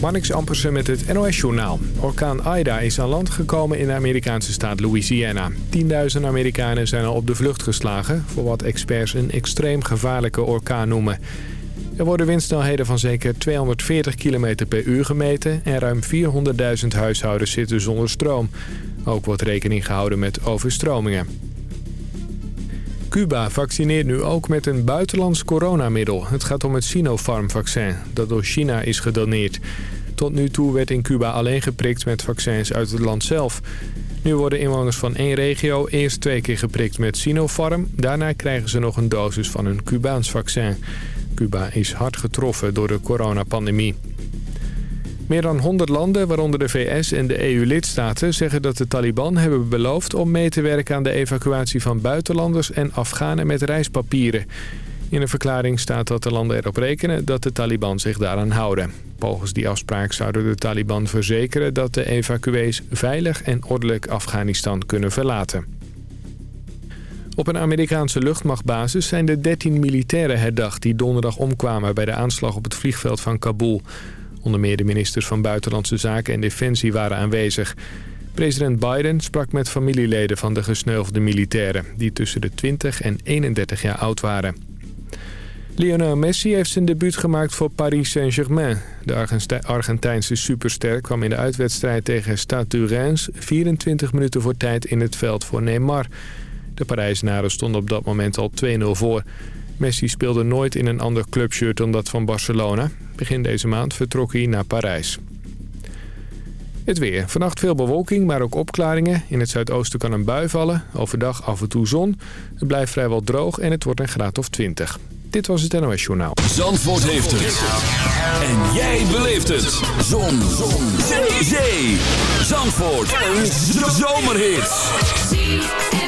Marnix Ampersen met het NOS-journaal. Orkaan Ida is aan land gekomen in de Amerikaanse staat Louisiana. 10.000 Amerikanen zijn al op de vlucht geslagen... voor wat experts een extreem gevaarlijke orkaan noemen. Er worden windsnelheden van zeker 240 km per uur gemeten... en ruim 400.000 huishoudens zitten zonder stroom. Ook wordt rekening gehouden met overstromingen. Cuba vaccineert nu ook met een buitenlands coronamiddel. Het gaat om het Sinopharm-vaccin, dat door China is gedoneerd. Tot nu toe werd in Cuba alleen geprikt met vaccins uit het land zelf. Nu worden inwoners van één regio eerst twee keer geprikt met Sinopharm. Daarna krijgen ze nog een dosis van een Cubaans vaccin. Cuba is hard getroffen door de coronapandemie. Meer dan 100 landen, waaronder de VS en de EU-lidstaten... zeggen dat de Taliban hebben beloofd om mee te werken aan de evacuatie van buitenlanders... en Afghanen met reispapieren. In een verklaring staat dat de landen erop rekenen dat de Taliban zich daaraan houden. Volgens die afspraak zouden de Taliban verzekeren dat de evacuees veilig en ordelijk Afghanistan kunnen verlaten. Op een Amerikaanse luchtmachtbasis zijn de 13 militairen herdacht die donderdag omkwamen bij de aanslag op het vliegveld van Kabul. Onder meer de ministers van Buitenlandse Zaken en Defensie waren aanwezig. President Biden sprak met familieleden van de gesneuvelde militairen... die tussen de 20 en 31 jaar oud waren. Lionel Messi heeft zijn debuut gemaakt voor Paris Saint-Germain. De Argentijnse superster kwam in de uitwedstrijd tegen Stade Reims... 24 minuten voor tijd in het veld voor Neymar. De Parijzenaren stonden op dat moment al 2-0 voor... Messi speelde nooit in een ander clubshirt dan dat van Barcelona. Begin deze maand vertrok hij naar Parijs. Het weer. Vannacht veel bewolking, maar ook opklaringen. In het zuidoosten kan een bui vallen. Overdag af en toe zon. Het blijft vrijwel droog en het wordt een graad of 20. Dit was het NOS Journaal. Zandvoort heeft het. En jij beleeft het. Zon. zon. Zee. Zandvoort. Een zomerhit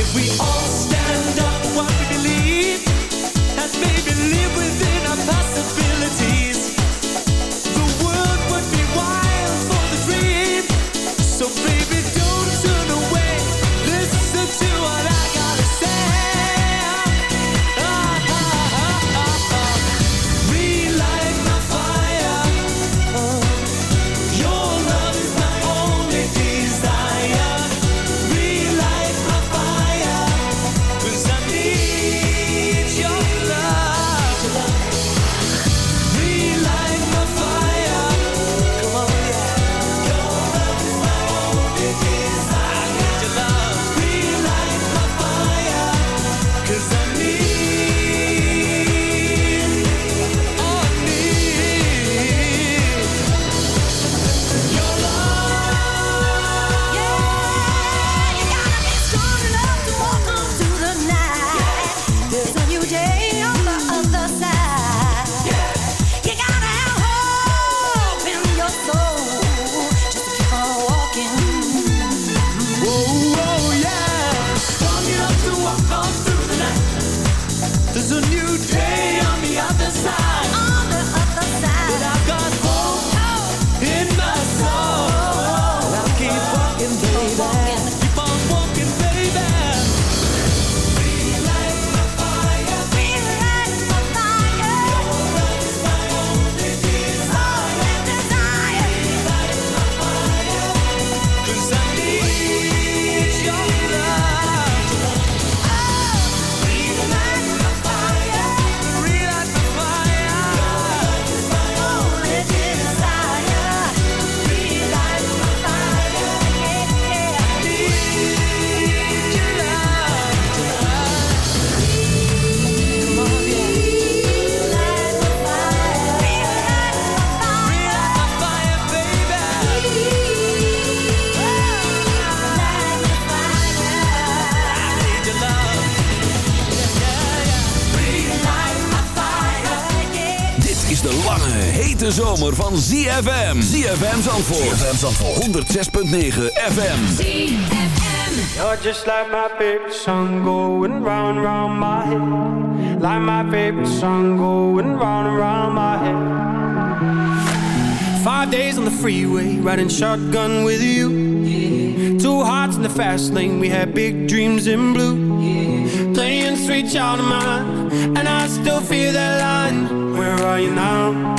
if we all stay van ZFM. ZFM Zandvoort. ZFM Zandvoort. 106.9 FM. ZFM. You're just like my favorite song going round round my head. Like my favorite song going round round my head. Five days on the freeway, riding shotgun with you. Yeah. Two hearts in the fast lane, we had big dreams in blue. Yeah. Playing sweet child of mine, and I still feel that line. Where are you now?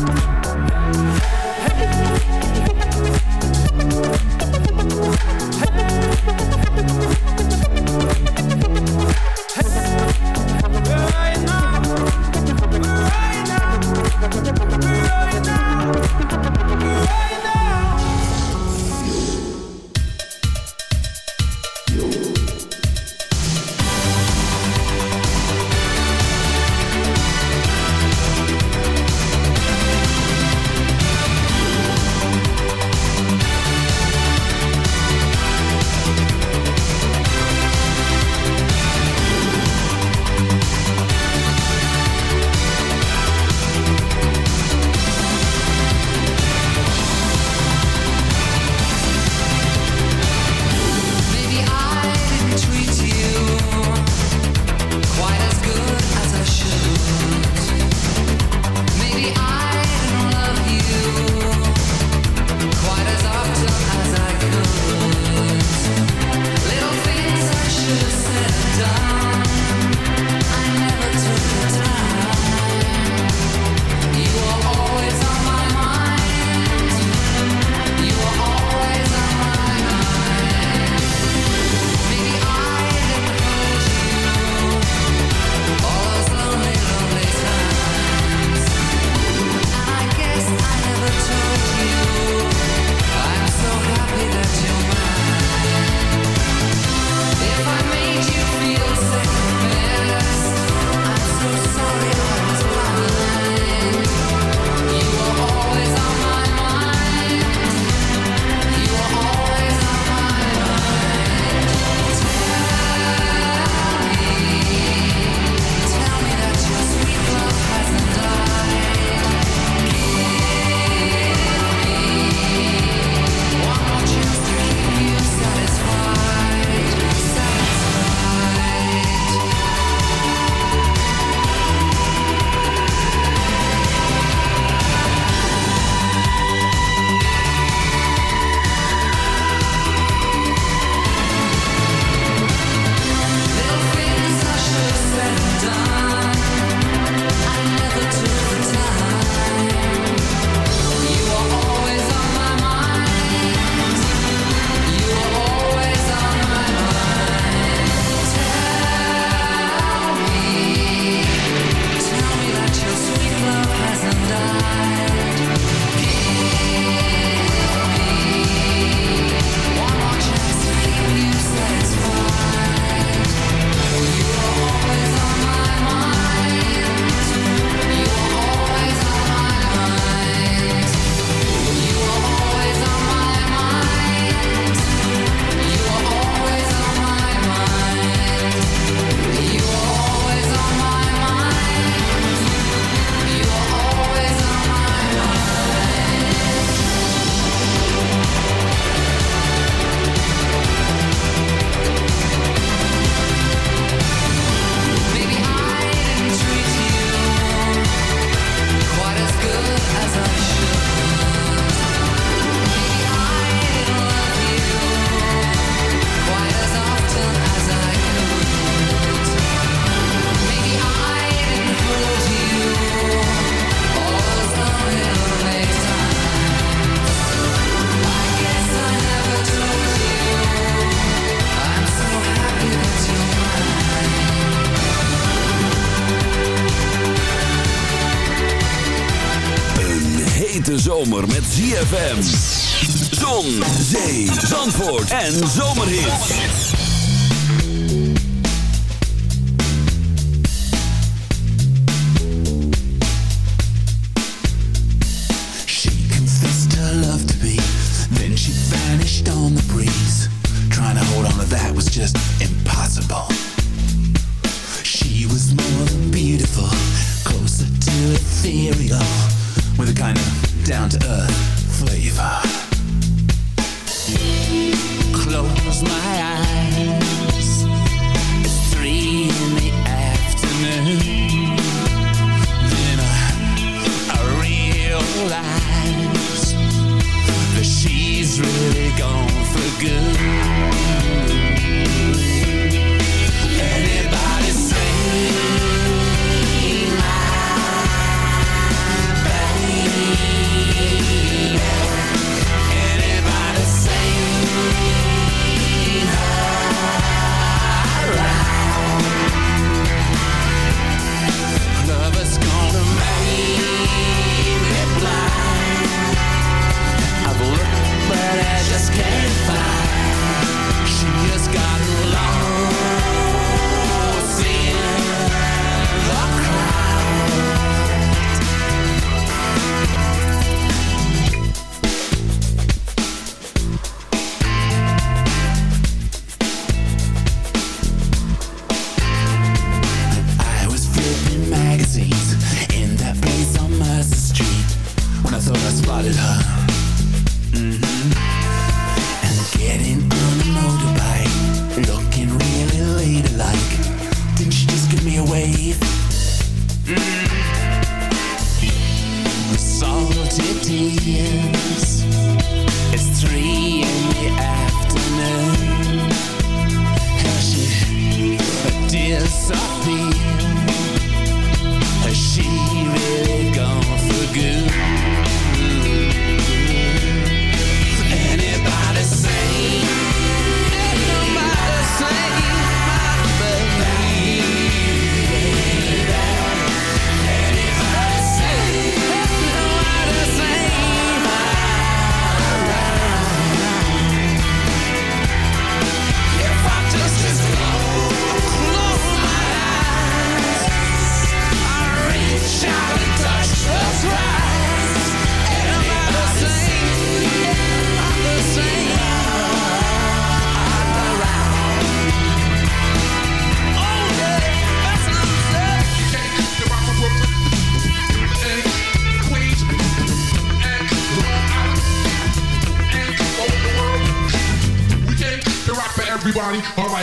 Zandvoort en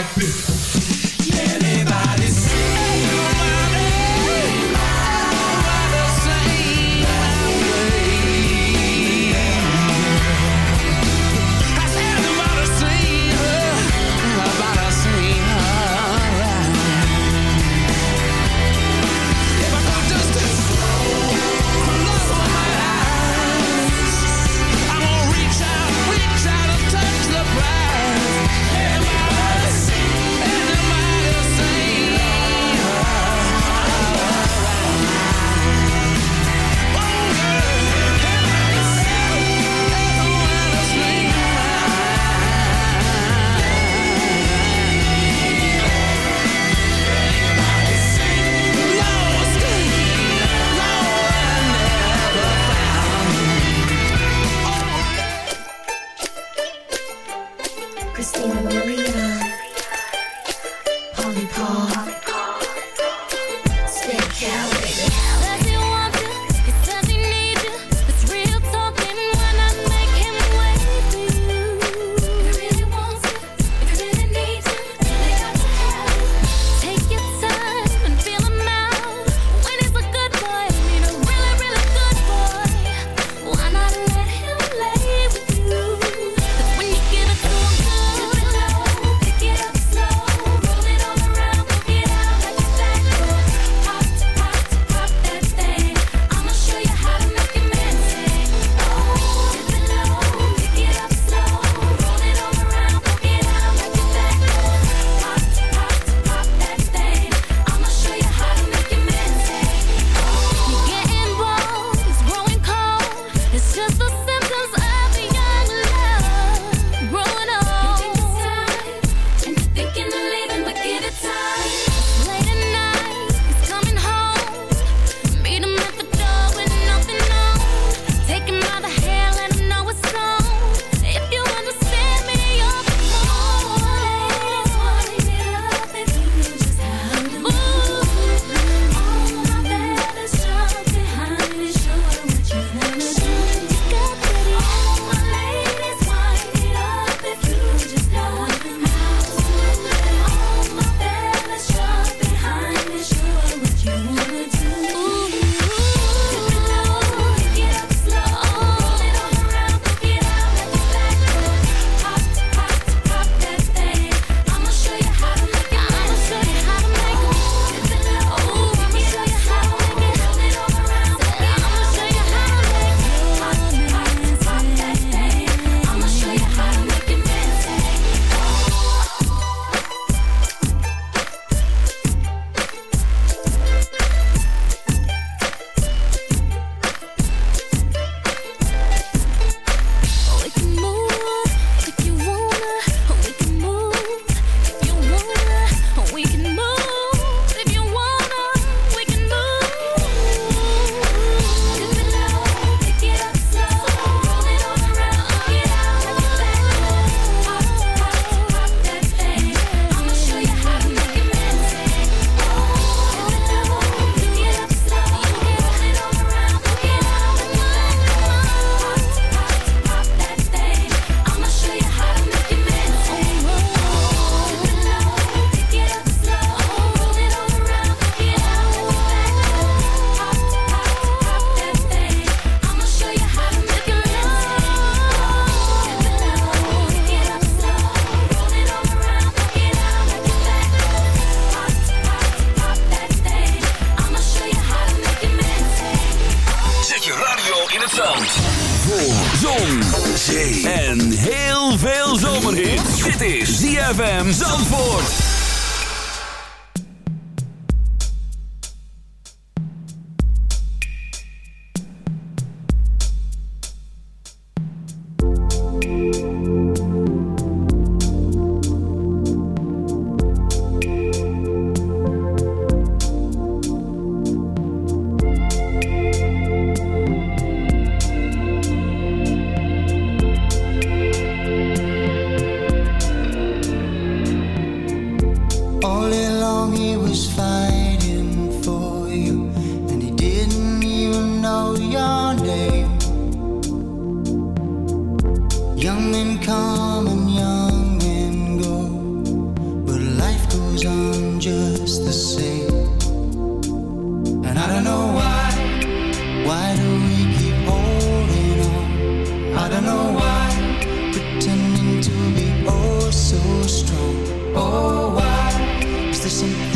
all right, say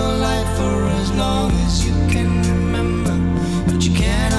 Young men come and young men go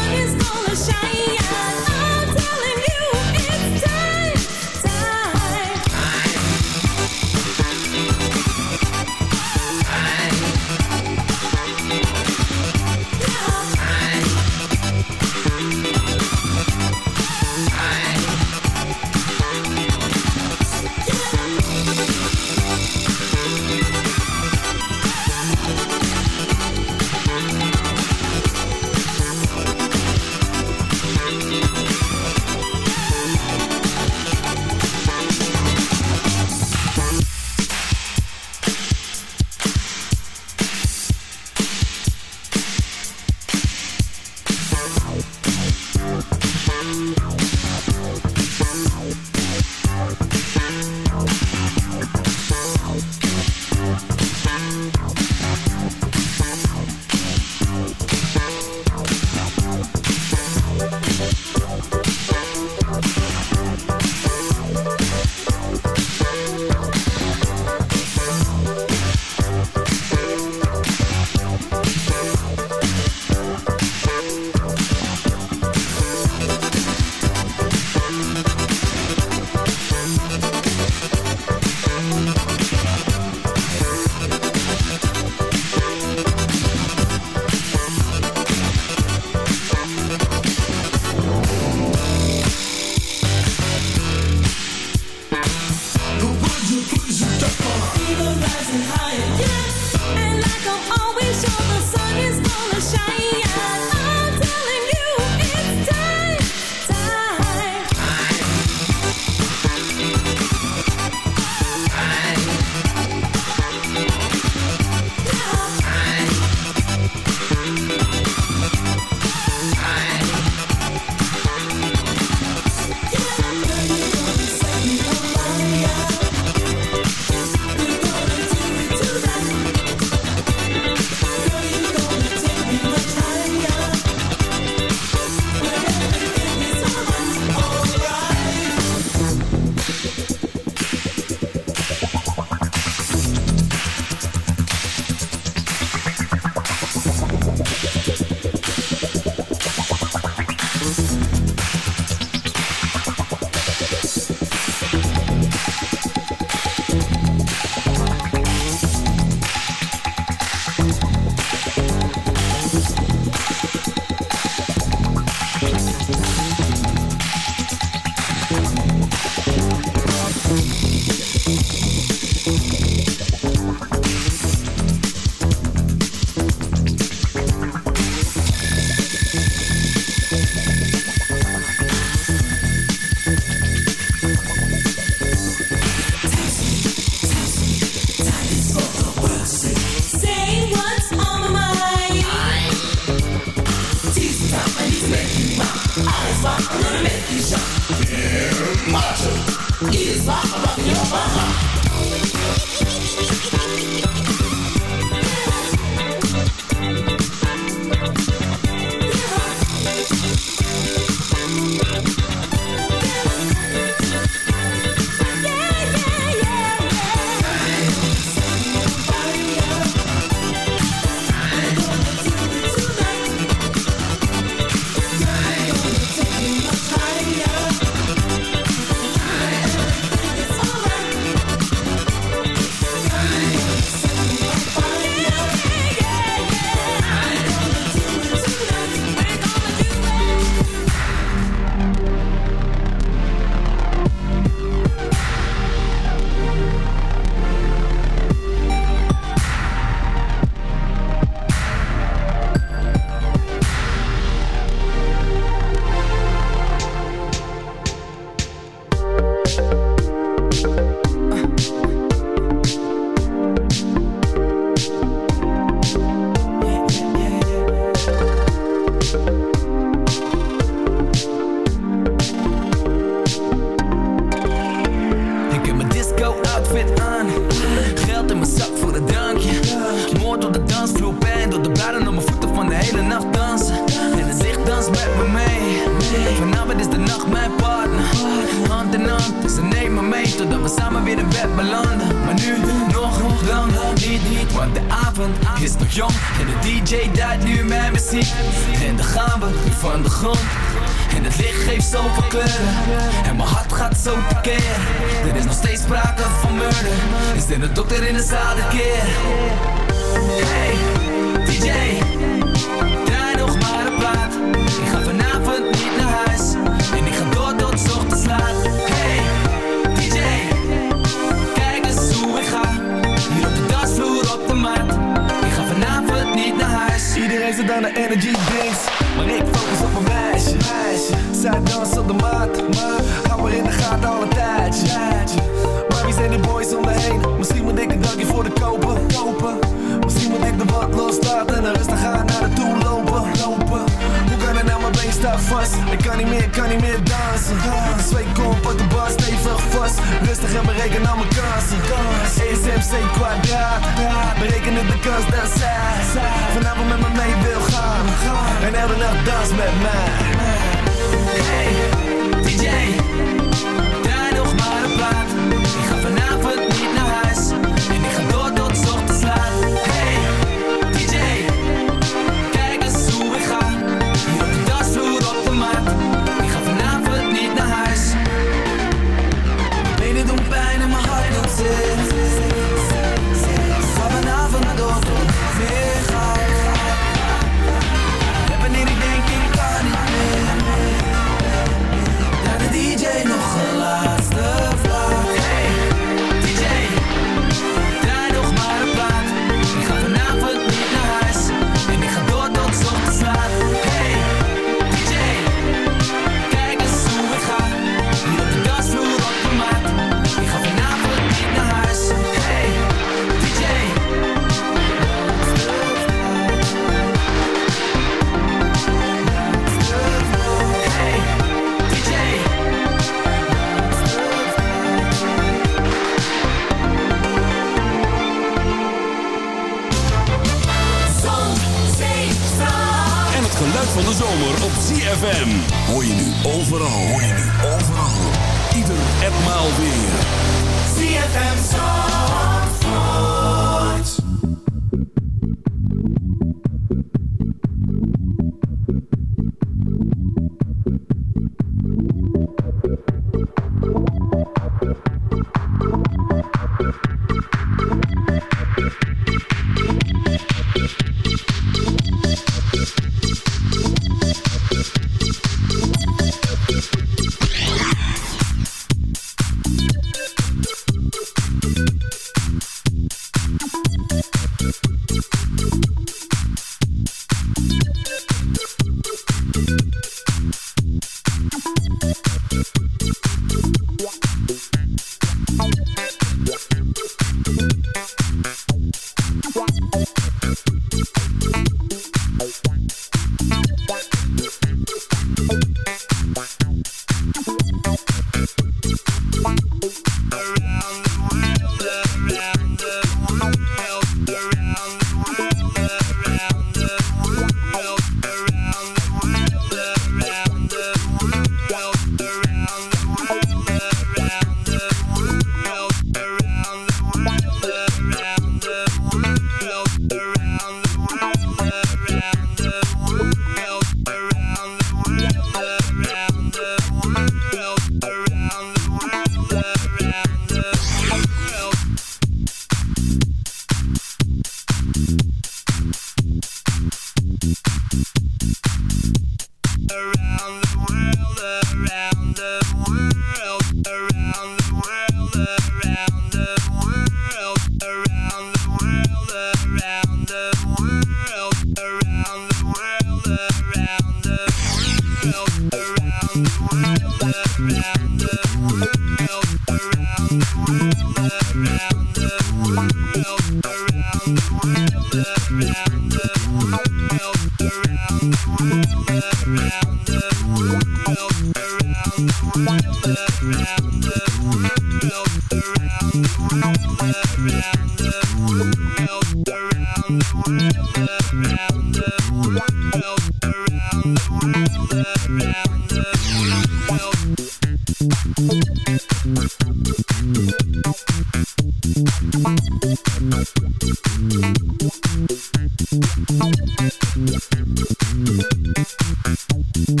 Thank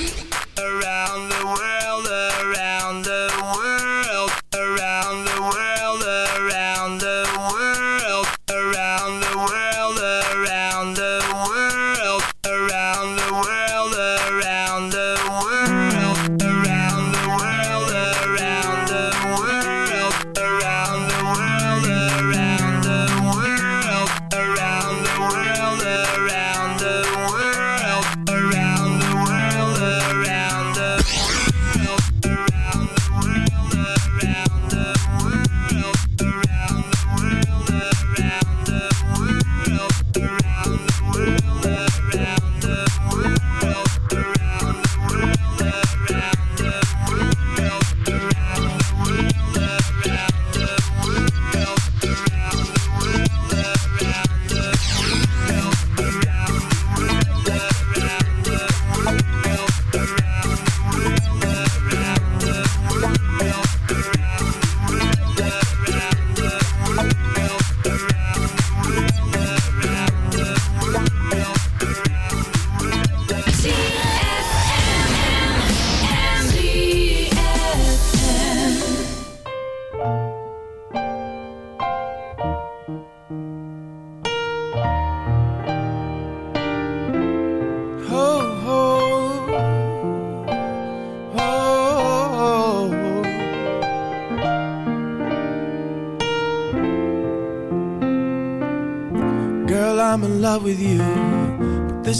you.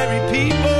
ordinary people.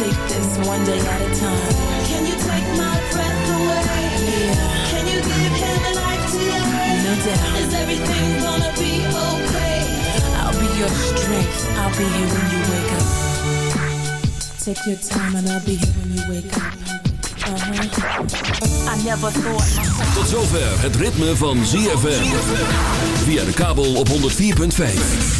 take this one day at a time. Can you take my breath away? Yeah. Can you give him a life today? No doubt. Is everything gonna be okay? I'll be your strength. I'll be here when you wake up. Take your time and I'll be here when you wake up. Uh-huh. I never thought Tot zover het ritme van ZFM. Via de kabel op 104.5.